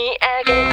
怯え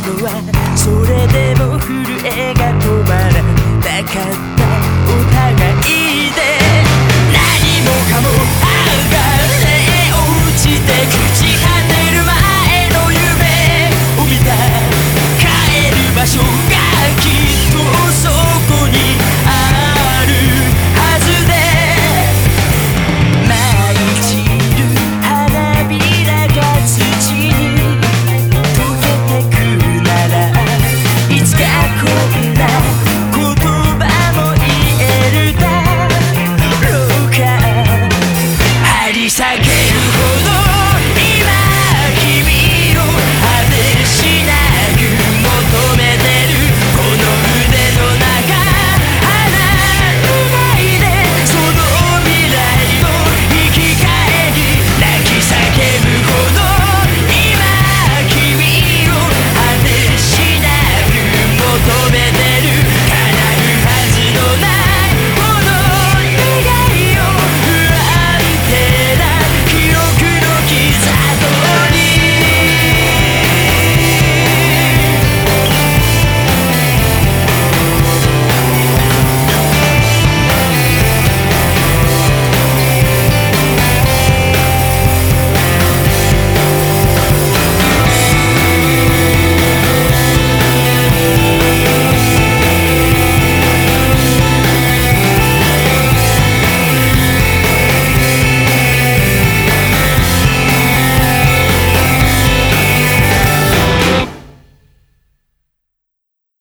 のはそれでも震えが止まらなかった